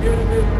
Get him.